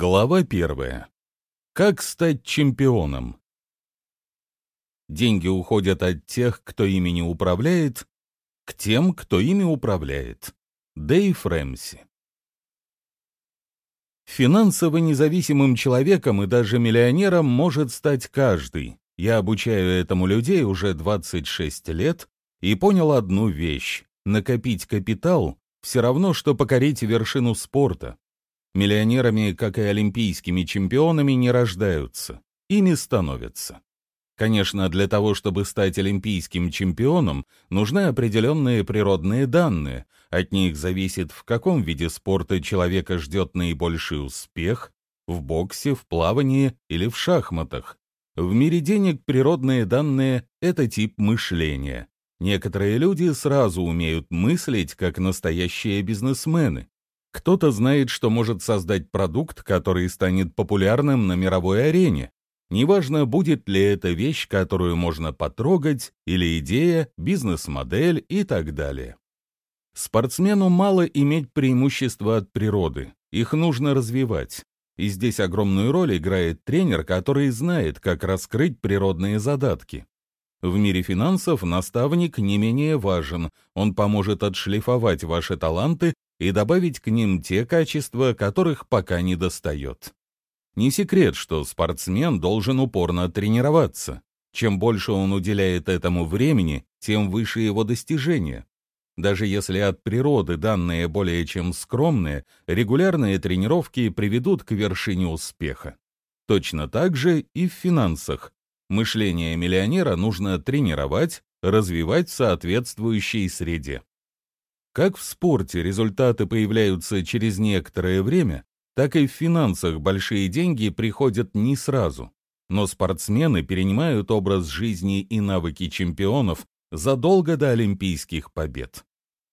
Глава первая. Как стать чемпионом? Деньги уходят от тех, кто ими не управляет, к тем, кто ими управляет. Дэйв Рэмси. Финансово независимым человеком и даже миллионером может стать каждый. Я обучаю этому людей уже 26 лет и понял одну вещь. Накопить капитал — все равно, что покорить вершину спорта. Миллионерами, как и олимпийскими чемпионами, не рождаются, ими становятся. Конечно, для того, чтобы стать олимпийским чемпионом, нужны определенные природные данные. От них зависит, в каком виде спорта человека ждет наибольший успех, в боксе, в плавании или в шахматах. В мире денег природные данные — это тип мышления. Некоторые люди сразу умеют мыслить, как настоящие бизнесмены. Кто-то знает, что может создать продукт, который станет популярным на мировой арене. Неважно, будет ли это вещь, которую можно потрогать, или идея, бизнес-модель и так далее. Спортсмену мало иметь преимущества от природы, их нужно развивать. И здесь огромную роль играет тренер, который знает, как раскрыть природные задатки. В мире финансов наставник не менее важен, он поможет отшлифовать ваши таланты и добавить к ним те качества, которых пока не достает. Не секрет, что спортсмен должен упорно тренироваться. Чем больше он уделяет этому времени, тем выше его достижения. Даже если от природы данные более чем скромные, регулярные тренировки приведут к вершине успеха. Точно так же и в финансах. Мышление миллионера нужно тренировать, развивать в соответствующей среде. Как в спорте результаты появляются через некоторое время, так и в финансах большие деньги приходят не сразу. Но спортсмены перенимают образ жизни и навыки чемпионов задолго до олимпийских побед.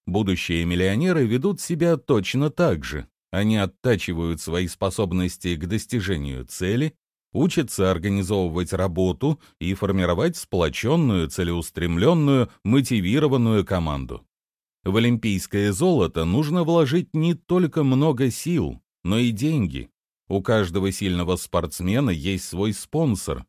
Будущие миллионеры ведут себя точно так же. Они оттачивают свои способности к достижению цели, учатся организовывать работу и формировать сплоченную, целеустремленную, мотивированную команду. В олимпийское золото нужно вложить не только много сил, но и деньги. У каждого сильного спортсмена есть свой спонсор.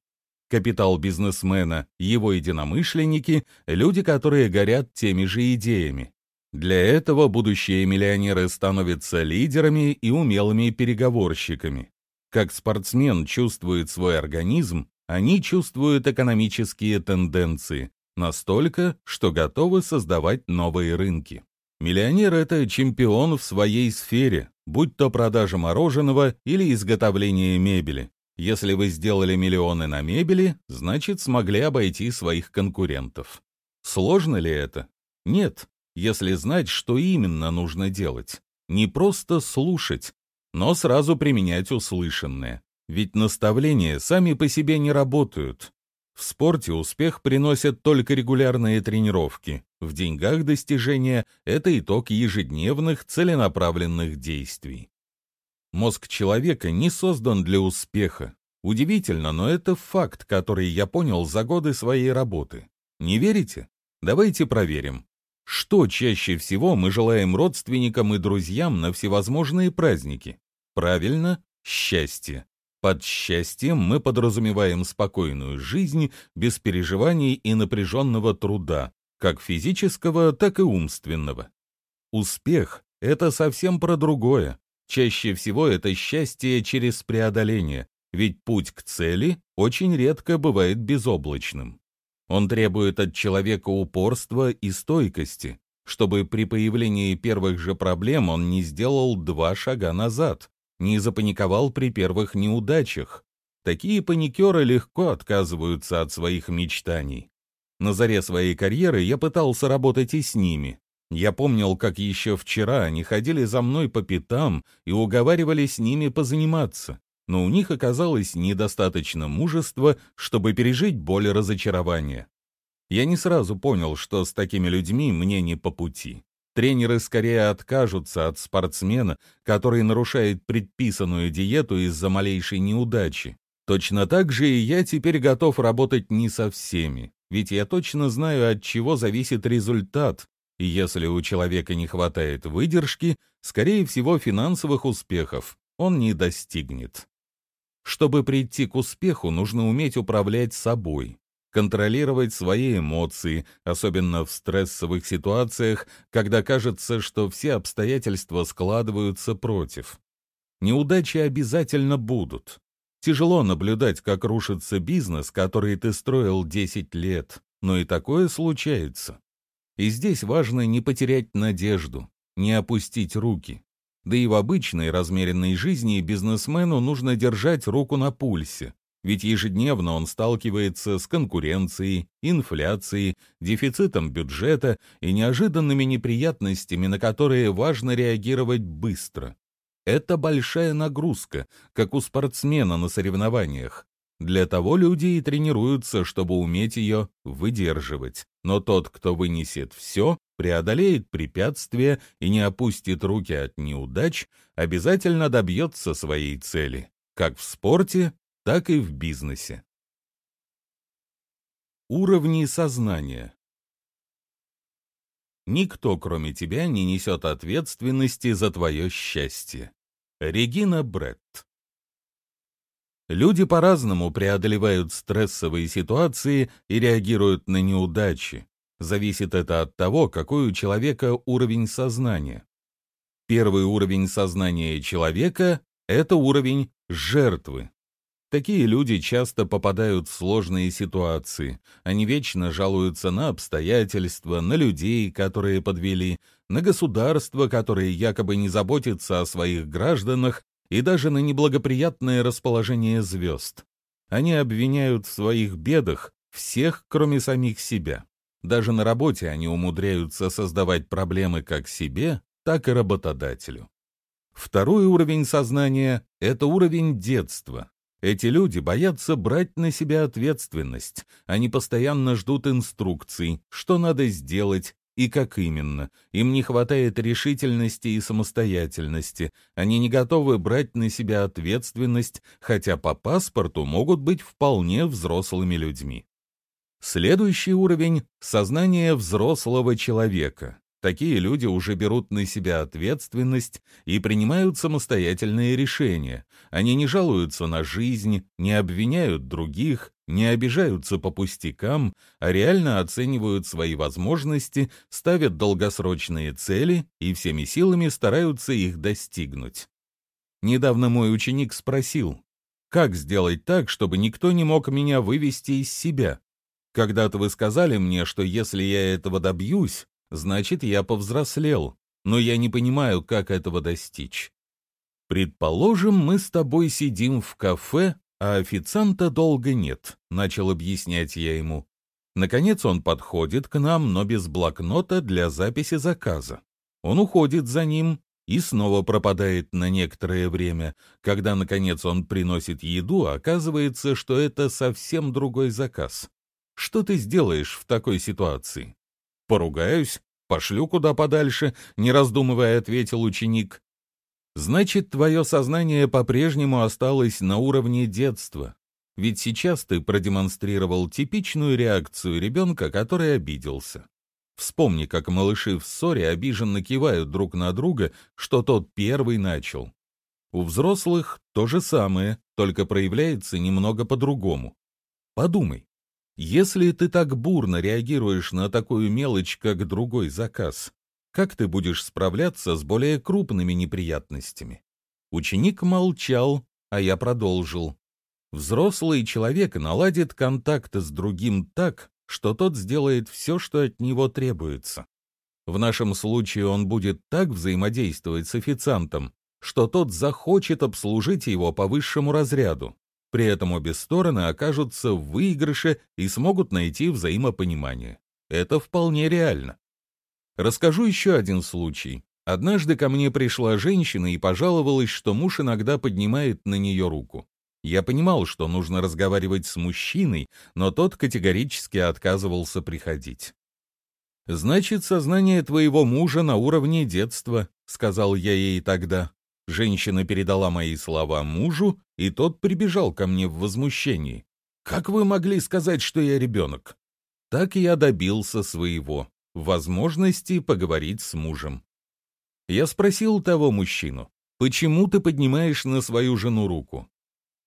Капитал бизнесмена, его единомышленники, люди, которые горят теми же идеями. Для этого будущие миллионеры становятся лидерами и умелыми переговорщиками. Как спортсмен чувствует свой организм, они чувствуют экономические тенденции, Настолько, что готовы создавать новые рынки. Миллионер — это чемпион в своей сфере, будь то продажа мороженого или изготовление мебели. Если вы сделали миллионы на мебели, значит смогли обойти своих конкурентов. Сложно ли это? Нет, если знать, что именно нужно делать. Не просто слушать, но сразу применять услышанное. Ведь наставления сами по себе не работают. В спорте успех приносят только регулярные тренировки. В деньгах достижения – это итог ежедневных целенаправленных действий. Мозг человека не создан для успеха. Удивительно, но это факт, который я понял за годы своей работы. Не верите? Давайте проверим. Что чаще всего мы желаем родственникам и друзьям на всевозможные праздники? Правильно, счастье. Под счастьем мы подразумеваем спокойную жизнь без переживаний и напряженного труда, как физического, так и умственного. Успех — это совсем про другое. Чаще всего это счастье через преодоление, ведь путь к цели очень редко бывает безоблачным. Он требует от человека упорства и стойкости, чтобы при появлении первых же проблем он не сделал два шага назад, не запаниковал при первых неудачах. Такие паникеры легко отказываются от своих мечтаний. На заре своей карьеры я пытался работать и с ними. Я помнил, как еще вчера они ходили за мной по пятам и уговаривали с ними позаниматься, но у них оказалось недостаточно мужества, чтобы пережить боль разочарования. Я не сразу понял, что с такими людьми мне не по пути. Тренеры скорее откажутся от спортсмена, который нарушает предписанную диету из-за малейшей неудачи. Точно так же и я теперь готов работать не со всеми, ведь я точно знаю, от чего зависит результат, и если у человека не хватает выдержки, скорее всего финансовых успехов он не достигнет. Чтобы прийти к успеху, нужно уметь управлять собой, контролировать свои эмоции, особенно в стрессовых ситуациях, когда кажется, что все обстоятельства складываются против. Неудачи обязательно будут. Тяжело наблюдать, как рушится бизнес, который ты строил 10 лет, но и такое случается. И здесь важно не потерять надежду, не опустить руки. Да и в обычной размеренной жизни бизнесмену нужно держать руку на пульсе, ведь ежедневно он сталкивается с конкуренцией, инфляцией, дефицитом бюджета и неожиданными неприятностями, на которые важно реагировать быстро. Это большая нагрузка, как у спортсмена на соревнованиях. Для того люди и тренируются, чтобы уметь ее выдерживать. Но тот, кто вынесет все, преодолеет препятствия и не опустит руки от неудач, обязательно добьется своей цели, как в спорте, так и в бизнесе. Уровни сознания Никто, кроме тебя, не несет ответственности за твое счастье. Регина Бретт Люди по-разному преодолевают стрессовые ситуации и реагируют на неудачи. Зависит это от того, какой у человека уровень сознания. Первый уровень сознания человека — это уровень жертвы. Такие люди часто попадают в сложные ситуации. Они вечно жалуются на обстоятельства, на людей, которые подвели, на государство, которое якобы не заботится о своих гражданах, и даже на неблагоприятное расположение звезд. Они обвиняют в своих бедах всех, кроме самих себя. Даже на работе они умудряются создавать проблемы как себе, так и работодателю. Второй уровень сознания — это уровень детства. Эти люди боятся брать на себя ответственность. Они постоянно ждут инструкций, что надо сделать, и как именно. Им не хватает решительности и самостоятельности. Они не готовы брать на себя ответственность, хотя по паспорту могут быть вполне взрослыми людьми. Следующий уровень — сознание взрослого человека. Такие люди уже берут на себя ответственность и принимают самостоятельные решения. Они не жалуются на жизнь, не обвиняют других, не обижаются по пустякам, а реально оценивают свои возможности, ставят долгосрочные цели и всеми силами стараются их достигнуть. Недавно мой ученик спросил, как сделать так, чтобы никто не мог меня вывести из себя? Когда-то вы сказали мне, что если я этого добьюсь, значит, я повзрослел, но я не понимаю, как этого достичь. Предположим, мы с тобой сидим в кафе, а официанта долго нет, начал объяснять я ему. Наконец он подходит к нам, но без блокнота для записи заказа. Он уходит за ним и снова пропадает на некоторое время. Когда, наконец, он приносит еду, оказывается, что это совсем другой заказ. Что ты сделаешь в такой ситуации? Поругаюсь, пошлю куда подальше, не раздумывая, ответил ученик. Значит, твое сознание по-прежнему осталось на уровне детства. Ведь сейчас ты продемонстрировал типичную реакцию ребенка, который обиделся. Вспомни, как малыши в ссоре обиженно кивают друг на друга, что тот первый начал. У взрослых то же самое, только проявляется немного по-другому. Подумай, если ты так бурно реагируешь на такую мелочь, как другой заказ, как ты будешь справляться с более крупными неприятностями? Ученик молчал, а я продолжил. Взрослый человек наладит контакт с другим так, что тот сделает все, что от него требуется. В нашем случае он будет так взаимодействовать с официантом, что тот захочет обслужить его по высшему разряду. При этом обе стороны окажутся в выигрыше и смогут найти взаимопонимание. Это вполне реально. Расскажу еще один случай. Однажды ко мне пришла женщина и пожаловалась, что муж иногда поднимает на нее руку. Я понимал, что нужно разговаривать с мужчиной, но тот категорически отказывался приходить. «Значит, сознание твоего мужа на уровне детства», — сказал я ей тогда. Женщина передала мои слова мужу, и тот прибежал ко мне в возмущении. «Как вы могли сказать, что я ребенок?» Так я добился своего, возможности поговорить с мужем. Я спросил того мужчину, Почему ты поднимаешь на свою жену руку?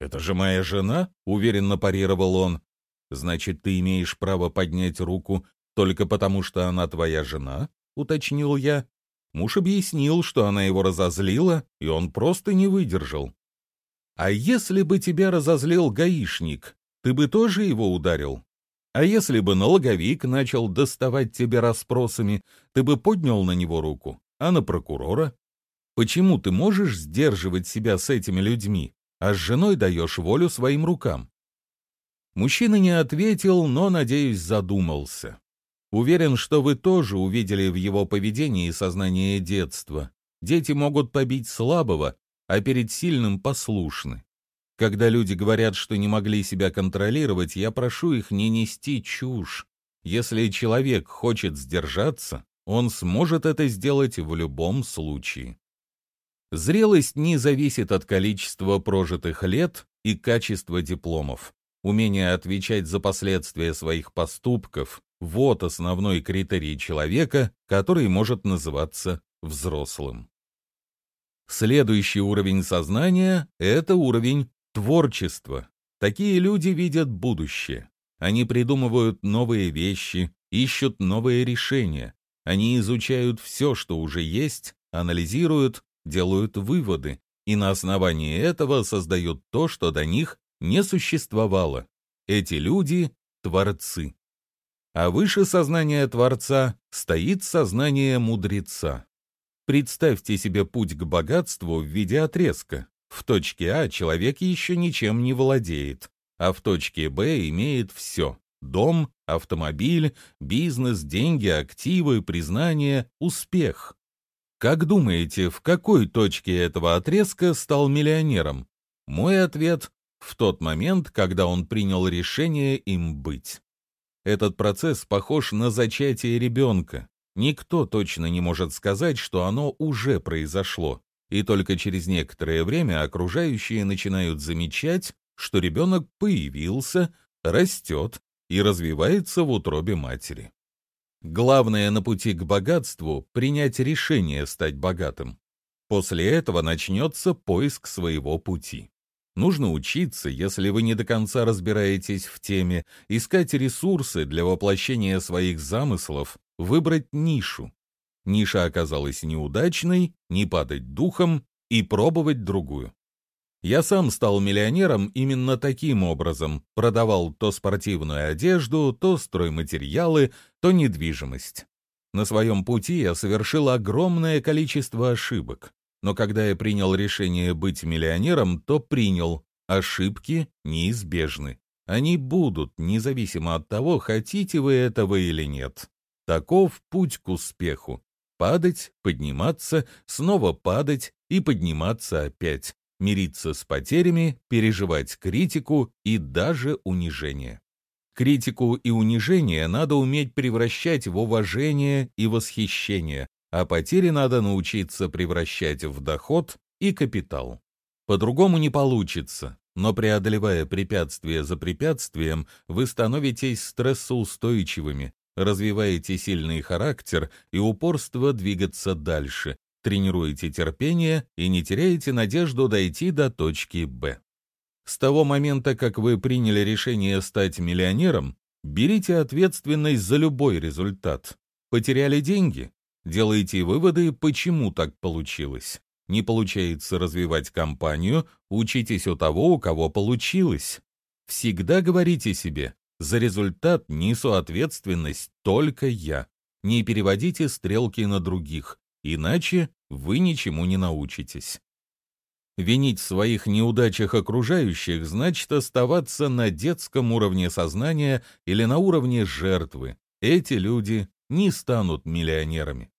Это же моя жена, уверенно парировал он. Значит, ты имеешь право поднять руку только потому, что она твоя жена? уточнил я. Муж объяснил, что она его разозлила, и он просто не выдержал. А если бы тебя разозлил гаишник, ты бы тоже его ударил? А если бы налоговик начал доставать тебя расспросами, ты бы поднял на него руку, а на прокурора? Почему ты можешь сдерживать себя с этими людьми, а с женой даешь волю своим рукам? Мужчина не ответил, но, надеюсь, задумался. Уверен, что вы тоже увидели в его поведении сознание детства. Дети могут побить слабого, а перед сильным послушны. Когда люди говорят, что не могли себя контролировать, я прошу их не нести чушь. Если человек хочет сдержаться, он сможет это сделать в любом случае. Зрелость не зависит от количества прожитых лет и качества дипломов. Умение отвечать за последствия своих поступков – вот основной критерий человека, который может называться взрослым. Следующий уровень сознания – это уровень Творчество. Такие люди видят будущее. Они придумывают новые вещи, ищут новые решения. Они изучают все, что уже есть, анализируют, делают выводы, и на основании этого создают то, что до них не существовало. Эти люди — творцы. А выше сознания Творца стоит сознание мудреца. Представьте себе путь к богатству в виде отрезка. В точке А человек еще ничем не владеет, а в точке Б имеет все – дом, автомобиль, бизнес, деньги, активы, признание, успех. Как думаете, в какой точке этого отрезка стал миллионером? Мой ответ – в тот момент, когда он принял решение им быть. Этот процесс похож на зачатие ребенка. Никто точно не может сказать, что оно уже произошло и только через некоторое время окружающие начинают замечать, что ребенок появился, растет и развивается в утробе матери. Главное на пути к богатству — принять решение стать богатым. После этого начнется поиск своего пути. Нужно учиться, если вы не до конца разбираетесь в теме, искать ресурсы для воплощения своих замыслов, выбрать нишу ниша оказалась неудачной, не падать духом и пробовать другую. Я сам стал миллионером именно таким образом, продавал то спортивную одежду, то стройматериалы, то недвижимость. На своем пути я совершил огромное количество ошибок, но когда я принял решение быть миллионером, то принял, ошибки неизбежны. Они будут, независимо от того, хотите вы этого или нет. Таков путь к успеху падать, подниматься, снова падать и подниматься опять, мириться с потерями, переживать критику и даже унижение. Критику и унижение надо уметь превращать в уважение и восхищение, а потери надо научиться превращать в доход и капитал. По-другому не получится, но преодолевая препятствие за препятствием, вы становитесь стрессоустойчивыми, развиваете сильный характер и упорство двигаться дальше, тренируете терпение и не теряете надежду дойти до точки «Б». С того момента, как вы приняли решение стать миллионером, берите ответственность за любой результат. Потеряли деньги? Делайте выводы, почему так получилось. Не получается развивать компанию, учитесь у того, у кого получилось. Всегда говорите себе, за результат несу ответственность только я. Не переводите стрелки на других, иначе вы ничему не научитесь. Винить в своих неудачах окружающих значит оставаться на детском уровне сознания или на уровне жертвы. Эти люди не станут миллионерами.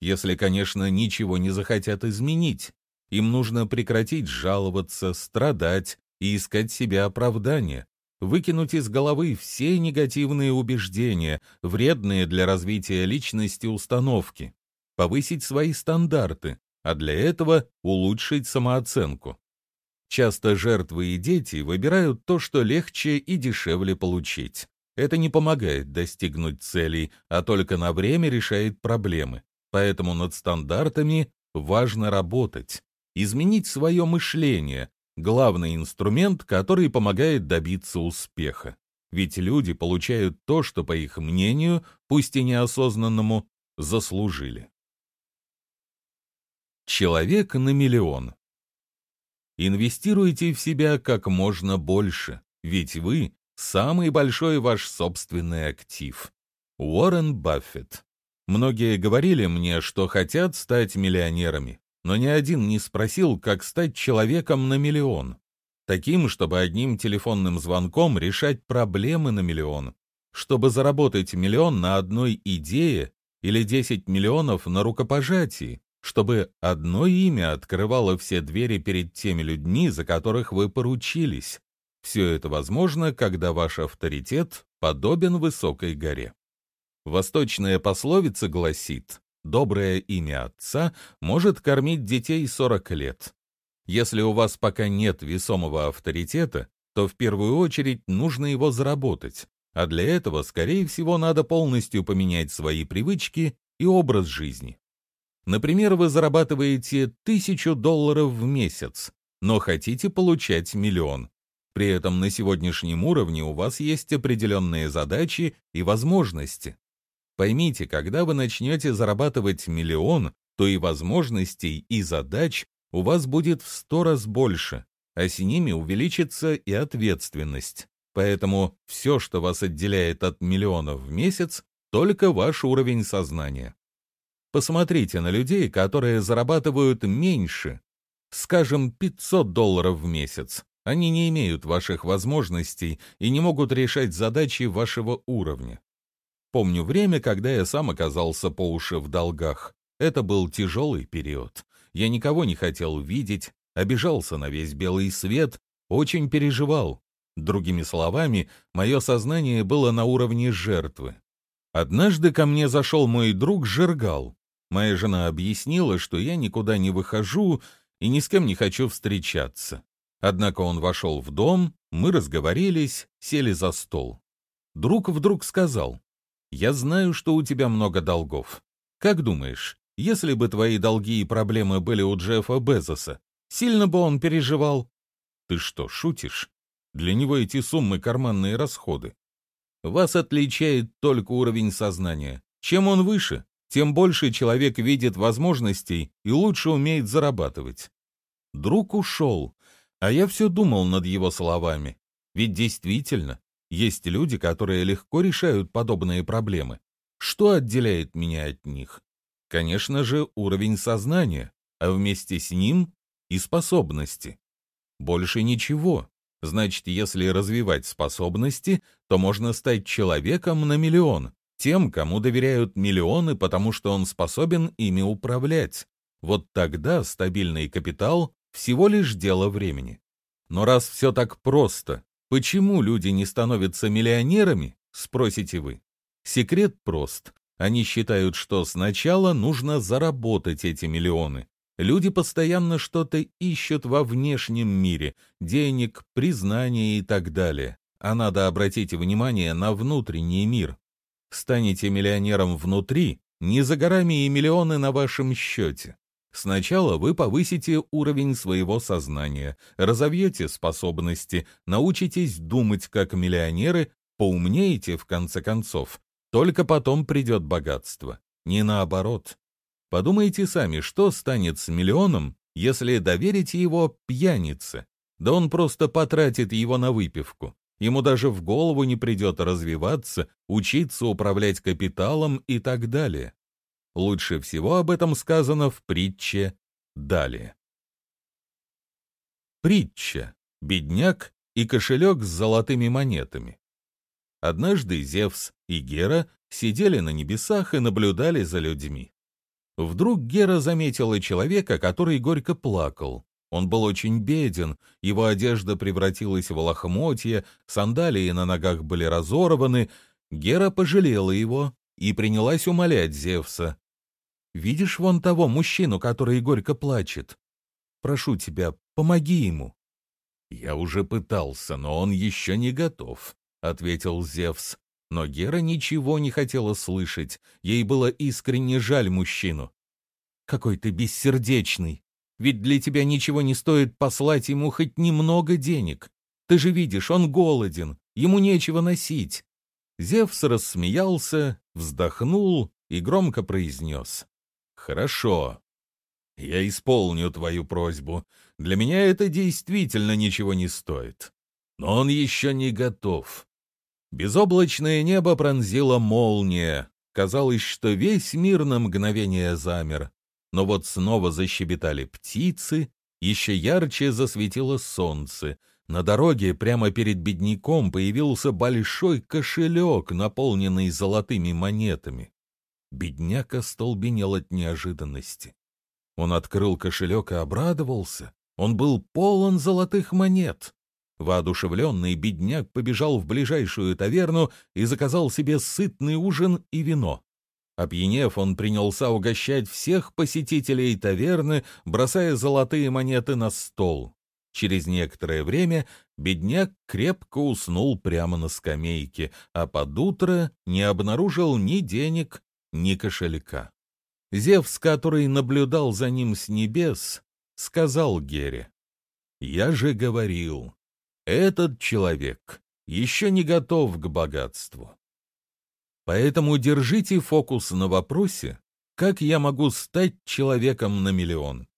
Если, конечно, ничего не захотят изменить. Им нужно прекратить жаловаться, страдать и искать себе оправдания выкинуть из головы все негативные убеждения, вредные для развития личности установки, повысить свои стандарты, а для этого улучшить самооценку. Часто жертвы и дети выбирают то, что легче и дешевле получить. Это не помогает достигнуть целей, а только на время решает проблемы. Поэтому над стандартами важно работать. изменить свое мышление, главный инструмент, который помогает добиться успеха. Ведь люди получают то, что, по их мнению, пусть и неосознанному, заслужили. Человек на миллион. Инвестируйте в себя как можно больше, ведь вы – самый большой ваш собственный актив. Уоррен Баффет. Многие говорили мне, что хотят стать миллионерами, но ни один не спросил, как стать человеком на миллион. Таким, чтобы одним телефонным звонком решать проблемы на миллион. Чтобы заработать миллион на одной идее или 10 миллионов на рукопожатии. Чтобы одно имя открывало все двери перед теми людьми, за которых вы поручились. Все это возможно, когда ваш авторитет подобен высокой горе. Восточная пословица гласит «Доброе имя отца может кормить детей 40 лет». Если у вас пока нет весомого авторитета, то в первую очередь нужно его заработать, а для этого, скорее всего, надо полностью поменять свои привычки и образ жизни. Например, вы зарабатываете тысячу долларов в месяц, но хотите получать миллион. При этом на сегодняшнем уровне у вас есть определенные задачи и возможности. Поймите, когда вы начнете зарабатывать миллион, то и возможностей, и задач у вас будет в сто раз больше, а с ними увеличится и ответственность. Поэтому все, что вас отделяет от миллионов в месяц, только ваш уровень сознания. Посмотрите на людей, которые зарабатывают меньше, скажем, 500 долларов в месяц. Они не имеют ваших возможностей и не могут решать задачи вашего уровня. Помню время, когда я сам оказался по уши в долгах. Это был тяжелый период. Я никого не хотел видеть, обижался на весь белый свет, очень переживал. Другими словами, мое сознание было на уровне жертвы. Однажды ко мне зашел мой друг Жергал. Моя жена объяснила, что я никуда не выхожу и ни с кем не хочу встречаться. Однако он вошел в дом, мы разговорились, сели за стол. Друг вдруг сказал, «Я знаю, что у тебя много долгов. Как думаешь, если бы твои долги и проблемы были у Джеффа Безоса, сильно бы он переживал?» «Ты что, шутишь? Для него эти суммы — карманные расходы. Вас отличает только уровень сознания. Чем он выше, тем больше человек видит возможностей и лучше умеет зарабатывать. Друг ушел, а я все думал над его словами. Ведь действительно, есть люди, которые легко решают подобные проблемы. Что отделяет меня от них? Конечно же, уровень сознания, а вместе с ним и способности. Больше ничего. Значит, если развивать способности, то можно стать человеком на миллион, тем, кому доверяют миллионы, потому что он способен ими управлять. Вот тогда стабильный капитал – всего лишь дело времени. Но раз все так просто, почему люди не становятся миллионерами, спросите вы. Секрет прост. Они считают, что сначала нужно заработать эти миллионы. Люди постоянно что-то ищут во внешнем мире – денег, признания и так далее. А надо обратить внимание на внутренний мир. Станете миллионером внутри, не за горами и миллионы на вашем счете. Сначала вы повысите уровень своего сознания, разовьете способности, научитесь думать как миллионеры, поумнеете в конце концов. Только потом придет богатство, не наоборот. Подумайте сами, что станет с миллионом, если доверите его пьянице? Да он просто потратит его на выпивку. Ему даже в голову не придет развиваться, учиться управлять капиталом и так далее. Лучше всего об этом сказано в притче «Далее». Притча «Бедняк и кошелек с золотыми монетами». Однажды Зевс и Гера сидели на небесах и наблюдали за людьми. Вдруг Гера заметила человека, который горько плакал. Он был очень беден, его одежда превратилась в лохмотья, сандалии на ногах были разорваны. Гера пожалела его и принялась умолять Зевса. «Видишь вон того мужчину, который горько плачет? Прошу тебя, помоги ему». «Я уже пытался, но он еще не готов», — ответил Зевс. Но Гера ничего не хотела слышать, ей было искренне жаль мужчину. «Какой ты бессердечный! Ведь для тебя ничего не стоит послать ему хоть немного денег. Ты же видишь, он голоден, ему нечего носить». Зевс рассмеялся, вздохнул и громко произнес. «Хорошо. Я исполню твою просьбу. Для меня это действительно ничего не стоит. Но он еще не готов. Безоблачное небо пронзила молния. Казалось, что весь мир на мгновение замер. Но вот снова защебетали птицы, еще ярче засветило солнце. На дороге прямо перед бедняком появился большой кошелек, наполненный золотыми монетами. Бедняк остолбенел от неожиданности. Он открыл кошелек и обрадовался. Он был полон золотых монет. Воодушевленный бедняк побежал в ближайшую таверну и заказал себе сытный ужин и вино. Опьянев, он принялся угощать всех посетителей таверны, бросая золотые монеты на стол. Через некоторое время бедняк крепко уснул прямо на скамейке, а под утро не обнаружил ни денег, ни кошелька. Зевс, который наблюдал за ним с небес, сказал Гере, «Я же говорил, этот человек еще не готов к богатству. Поэтому держите фокус на вопросе, как я могу стать человеком на миллион.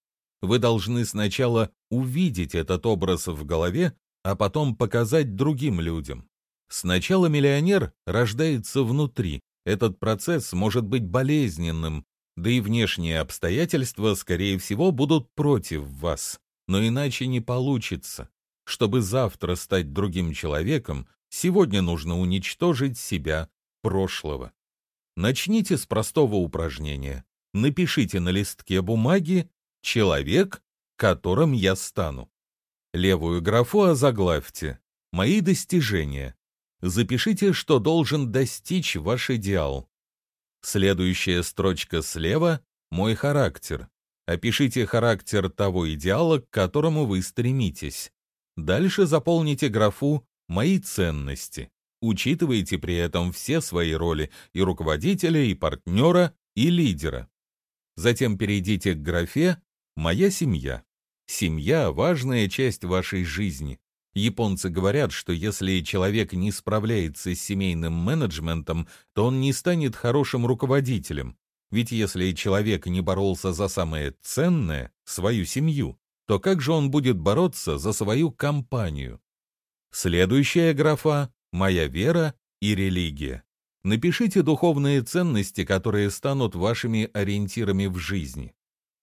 Вы должны сначала увидеть этот образ в голове, а потом показать другим людям. Сначала миллионер рождается внутри. Этот процесс может быть болезненным, да и внешние обстоятельства, скорее всего, будут против вас. Но иначе не получится. Чтобы завтра стать другим человеком, сегодня нужно уничтожить себя прошлого. Начните с простого упражнения. Напишите на листке бумаги «Человек, которым я стану». Левую графу озаглавьте «Мои достижения». Запишите, что должен достичь ваш идеал. Следующая строчка слева «Мой характер». Опишите характер того идеала, к которому вы стремитесь. Дальше заполните графу «Мои ценности». Учитывайте при этом все свои роли и руководителя, и партнера, и лидера. Затем перейдите к графе «Моя семья». Семья – важная часть вашей жизни. Японцы говорят, что если человек не справляется с семейным менеджментом, то он не станет хорошим руководителем. Ведь если человек не боролся за самое ценное – свою семью, то как же он будет бороться за свою компанию? Следующая графа – «Моя вера и религия». Напишите духовные ценности, которые станут вашими ориентирами в жизни.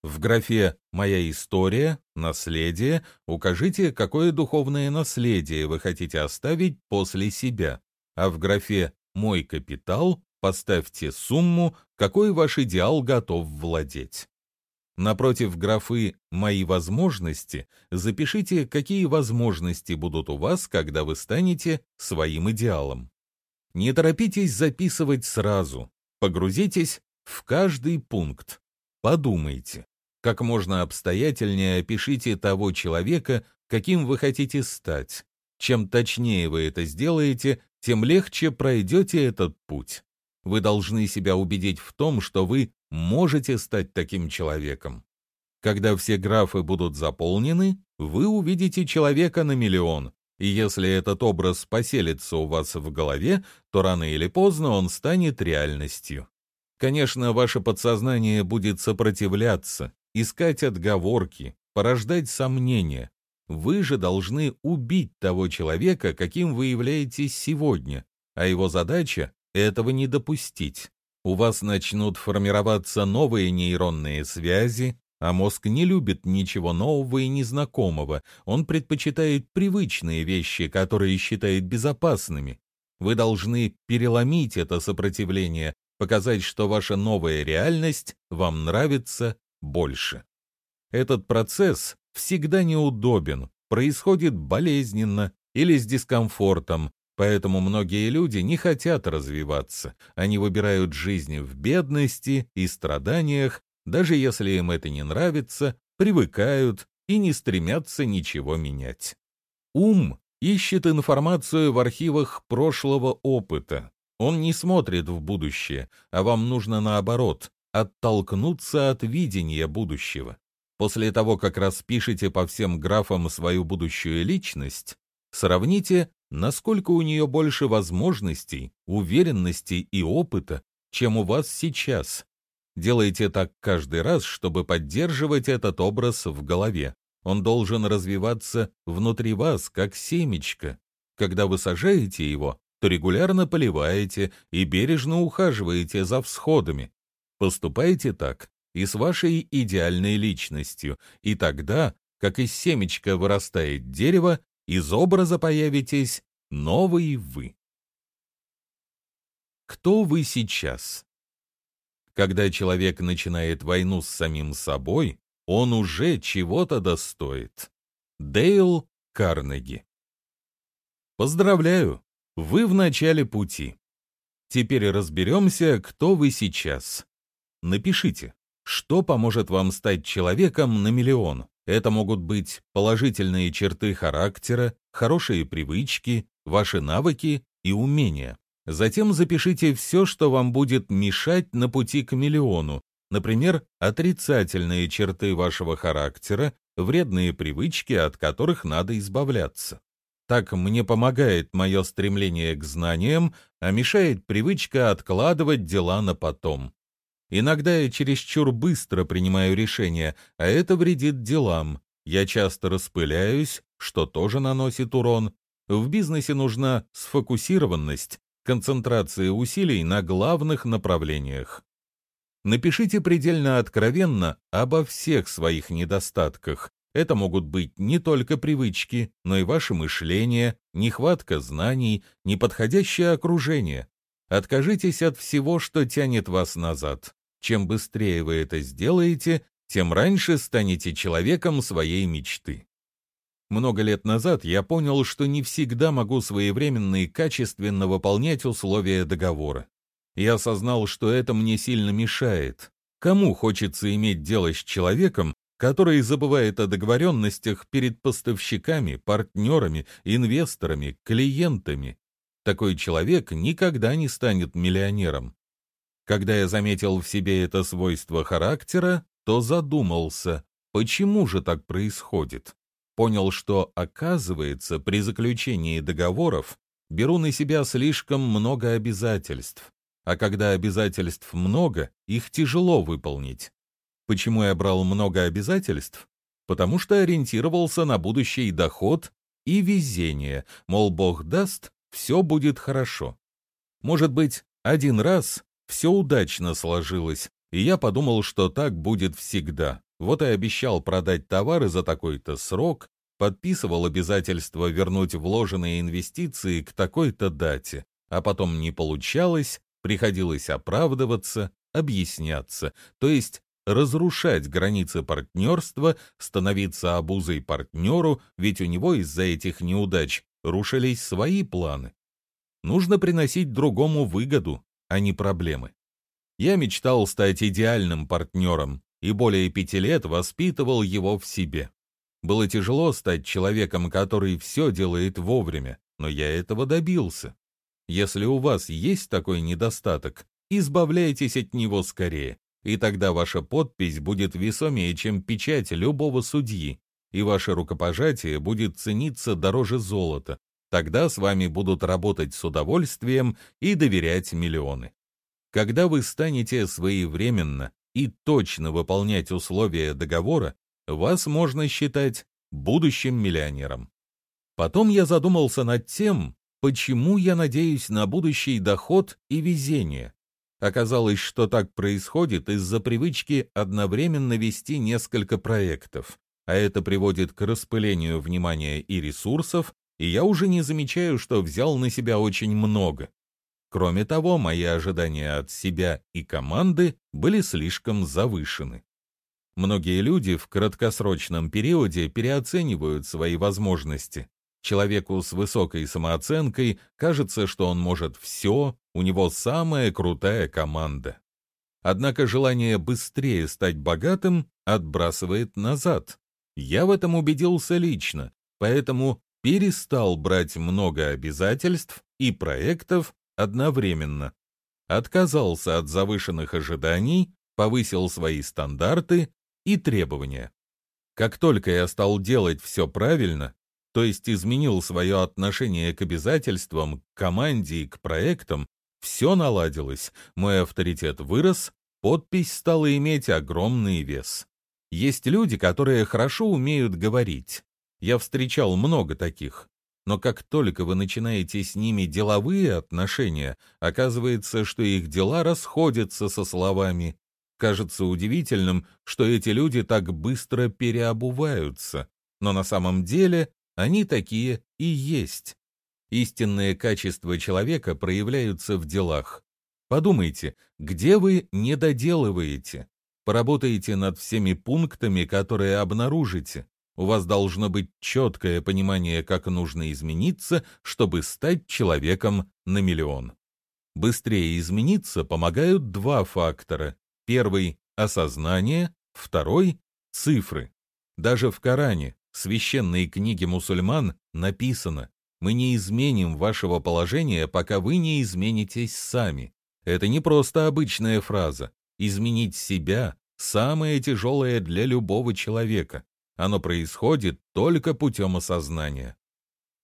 В графе «Моя история», «Наследие» укажите, какое духовное наследие вы хотите оставить после себя, а в графе «Мой капитал» поставьте сумму, какой ваш идеал готов владеть. Напротив графы «Мои возможности» запишите, какие возможности будут у вас, когда вы станете своим идеалом. Не торопитесь записывать сразу. Погрузитесь в каждый пункт. Подумайте. Как можно обстоятельнее опишите того человека, каким вы хотите стать. Чем точнее вы это сделаете, тем легче пройдете этот путь. Вы должны себя убедить в том, что вы можете стать таким человеком. Когда все графы будут заполнены, вы увидите человека на миллион, и если этот образ поселится у вас в голове, то рано или поздно он станет реальностью. Конечно, ваше подсознание будет сопротивляться, искать отговорки, порождать сомнения. Вы же должны убить того человека, каким вы являетесь сегодня, а его задача — этого не допустить у вас начнут формироваться новые нейронные связи, а мозг не любит ничего нового и незнакомого, он предпочитает привычные вещи, которые считает безопасными. Вы должны переломить это сопротивление, показать, что ваша новая реальность вам нравится больше. Этот процесс всегда неудобен, происходит болезненно или с дискомфортом, Поэтому многие люди не хотят развиваться. Они выбирают жизнь в бедности и страданиях, даже если им это не нравится, привыкают и не стремятся ничего менять. Ум ищет информацию в архивах прошлого опыта. Он не смотрит в будущее, а вам нужно наоборот, оттолкнуться от видения будущего. После того, как распишете по всем графам свою будущую личность, сравните, насколько у нее больше возможностей, уверенности и опыта, чем у вас сейчас. Делайте так каждый раз, чтобы поддерживать этот образ в голове. Он должен развиваться внутри вас, как семечко. Когда вы сажаете его, то регулярно поливаете и бережно ухаживаете за всходами. Поступайте так, и с вашей идеальной личностью, и тогда, как из семечка вырастает дерево, из образа появитесь новый вы. Кто вы сейчас? Когда человек начинает войну с самим собой, он уже чего-то достоит. Дейл Карнеги Поздравляю, вы в начале пути. Теперь разберемся, кто вы сейчас. Напишите, что поможет вам стать человеком на миллион? Это могут быть положительные черты характера, хорошие привычки, ваши навыки и умения. Затем запишите все, что вам будет мешать на пути к миллиону. Например, отрицательные черты вашего характера, вредные привычки, от которых надо избавляться. Так мне помогает мое стремление к знаниям, а мешает привычка откладывать дела на потом. Иногда я чересчур быстро принимаю решения, а это вредит делам. Я часто распыляюсь, что тоже наносит урон. В бизнесе нужна сфокусированность, концентрация усилий на главных направлениях. Напишите предельно откровенно обо всех своих недостатках. Это могут быть не только привычки, но и ваше мышление, нехватка знаний, неподходящее окружение. Откажитесь от всего, что тянет вас назад. Чем быстрее вы это сделаете, тем раньше станете человеком своей мечты. Много лет назад я понял, что не всегда могу своевременно и качественно выполнять условия договора. Я осознал, что это мне сильно мешает. Кому хочется иметь дело с человеком, который забывает о договоренностях перед поставщиками, партнерами, инвесторами, клиентами? Такой человек никогда не станет миллионером. Когда я заметил в себе это свойство характера, то задумался, почему же так происходит. Понял, что, оказывается, при заключении договоров беру на себя слишком много обязательств. А когда обязательств много, их тяжело выполнить. Почему я брал много обязательств? Потому что ориентировался на будущий доход и везение, мол, Бог даст, все будет хорошо. Может быть, один раз все удачно сложилось, и я подумал, что так будет всегда. Вот и обещал продать товары за такой-то срок, подписывал обязательство вернуть вложенные инвестиции к такой-то дате, а потом не получалось, приходилось оправдываться, объясняться, то есть разрушать границы партнерства, становиться обузой партнеру, ведь у него из-за этих неудач рушились свои планы. Нужно приносить другому выгоду, а не проблемы. Я мечтал стать идеальным партнером и более пяти лет воспитывал его в себе. Было тяжело стать человеком, который все делает вовремя, но я этого добился. Если у вас есть такой недостаток, избавляйтесь от него скорее, и тогда ваша подпись будет весомее, чем печать любого судьи, и ваше рукопожатие будет цениться дороже золота, Тогда с вами будут работать с удовольствием и доверять миллионы. Когда вы станете своевременно и точно выполнять условия договора, вас можно считать будущим миллионером. Потом я задумался над тем, почему я надеюсь на будущий доход и везение. Оказалось, что так происходит из-за привычки одновременно вести несколько проектов, а это приводит к распылению внимания и ресурсов, и я уже не замечаю, что взял на себя очень много. Кроме того, мои ожидания от себя и команды были слишком завышены. Многие люди в краткосрочном периоде переоценивают свои возможности. Человеку с высокой самооценкой кажется, что он может все, у него самая крутая команда. Однако желание быстрее стать богатым отбрасывает назад. Я в этом убедился лично, поэтому перестал брать много обязательств и проектов одновременно. Отказался от завышенных ожиданий, повысил свои стандарты и требования. Как только я стал делать все правильно, то есть изменил свое отношение к обязательствам, к команде и к проектам, все наладилось, мой авторитет вырос, подпись стала иметь огромный вес. Есть люди, которые хорошо умеют говорить. Я встречал много таких. Но как только вы начинаете с ними деловые отношения, оказывается, что их дела расходятся со словами. Кажется удивительным, что эти люди так быстро переобуваются, но на самом деле они такие и есть. Истинные качества человека проявляются в делах. Подумайте, где вы не доделываете? Поработайте над всеми пунктами, которые обнаружите. У вас должно быть четкое понимание, как нужно измениться, чтобы стать человеком на миллион. Быстрее измениться помогают два фактора. Первый – осознание, второй – цифры. Даже в Коране, священной книге мусульман, написано «Мы не изменим вашего положения, пока вы не изменитесь сами». Это не просто обычная фраза. Изменить себя – самое тяжелое для любого человека. Оно происходит только путем осознания.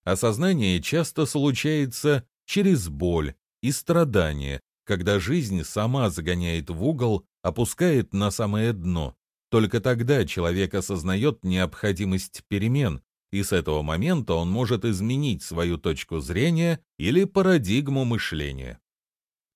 Осознание часто случается через боль и страдания, когда жизнь сама загоняет в угол, опускает на самое дно. Только тогда человек осознает необходимость перемен, и с этого момента он может изменить свою точку зрения или парадигму мышления.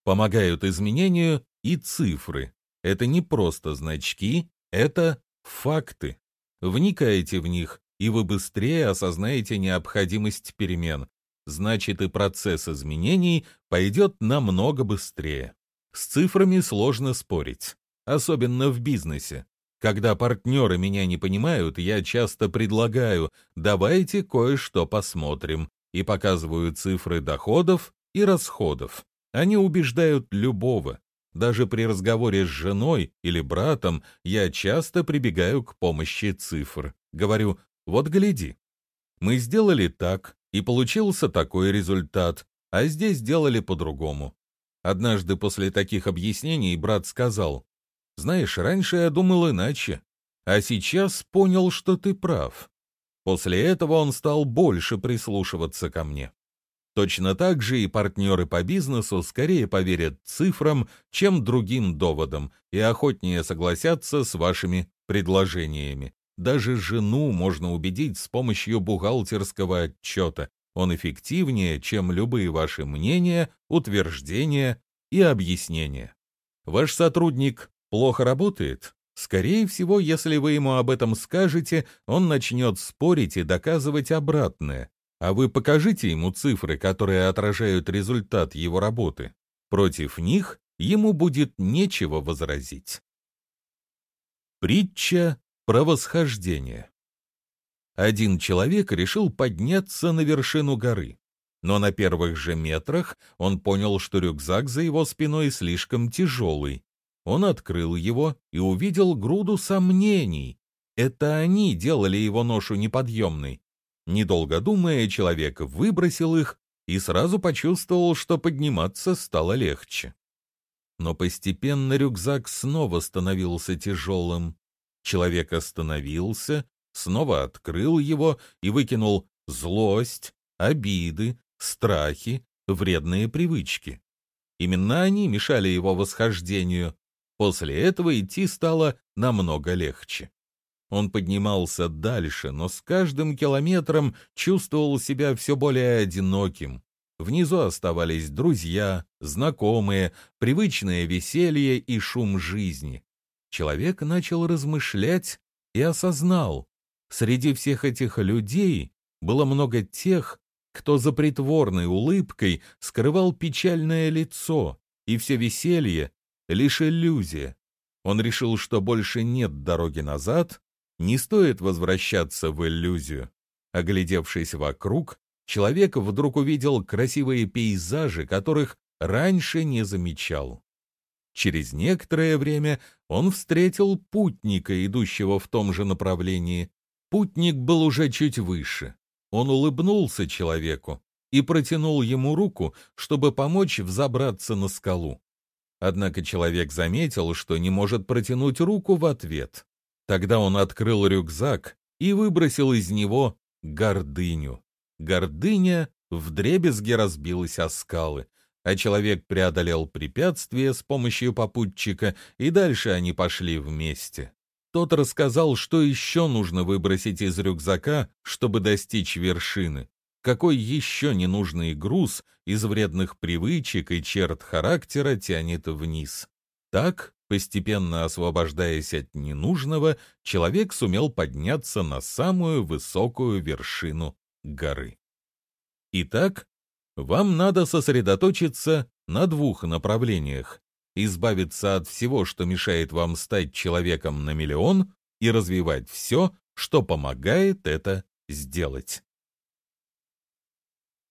Помогают изменению и цифры. Это не просто значки, это факты. Вникаете в них, и вы быстрее осознаете необходимость перемен. Значит, и процесс изменений пойдет намного быстрее. С цифрами сложно спорить, особенно в бизнесе. Когда партнеры меня не понимают, я часто предлагаю «давайте кое-что посмотрим» и показываю цифры доходов и расходов. Они убеждают любого. Даже при разговоре с женой или братом я часто прибегаю к помощи цифр. Говорю, вот гляди. Мы сделали так, и получился такой результат, а здесь сделали по-другому. Однажды после таких объяснений брат сказал, «Знаешь, раньше я думал иначе, а сейчас понял, что ты прав». После этого он стал больше прислушиваться ко мне. Точно так же и партнеры по бизнесу скорее поверят цифрам, чем другим доводам, и охотнее согласятся с вашими предложениями. Даже жену можно убедить с помощью бухгалтерского отчета. Он эффективнее, чем любые ваши мнения, утверждения и объяснения. Ваш сотрудник плохо работает? Скорее всего, если вы ему об этом скажете, он начнет спорить и доказывать обратное а вы покажите ему цифры, которые отражают результат его работы. Против них ему будет нечего возразить. Притча про восхождение. Один человек решил подняться на вершину горы, но на первых же метрах он понял, что рюкзак за его спиной слишком тяжелый. Он открыл его и увидел груду сомнений. Это они делали его ношу неподъемной. Недолго думая, человек выбросил их и сразу почувствовал, что подниматься стало легче. Но постепенно рюкзак снова становился тяжелым. Человек остановился, снова открыл его и выкинул злость, обиды, страхи, вредные привычки. Именно они мешали его восхождению. После этого идти стало намного легче. Он поднимался дальше, но с каждым километром чувствовал себя все более одиноким. Внизу оставались друзья, знакомые, привычное веселье и шум жизни. Человек начал размышлять и осознал, среди всех этих людей было много тех, кто за притворной улыбкой скрывал печальное лицо, и все веселье — лишь иллюзия. Он решил, что больше нет дороги назад, не стоит возвращаться в иллюзию. Оглядевшись вокруг, человек вдруг увидел красивые пейзажи, которых раньше не замечал. Через некоторое время он встретил путника, идущего в том же направлении. Путник был уже чуть выше. Он улыбнулся человеку и протянул ему руку, чтобы помочь взобраться на скалу. Однако человек заметил, что не может протянуть руку в ответ. Тогда он открыл рюкзак и выбросил из него гордыню. Гордыня вдребезги разбилась о скалы, а человек преодолел препятствие с помощью попутчика, и дальше они пошли вместе. Тот рассказал, что еще нужно выбросить из рюкзака, чтобы достичь вершины. Какой еще ненужный груз из вредных привычек и черт характера тянет вниз. Так, постепенно освобождаясь от ненужного, человек сумел подняться на самую высокую вершину горы. Итак, вам надо сосредоточиться на двух направлениях. Избавиться от всего, что мешает вам стать человеком на миллион, и развивать все, что помогает это сделать.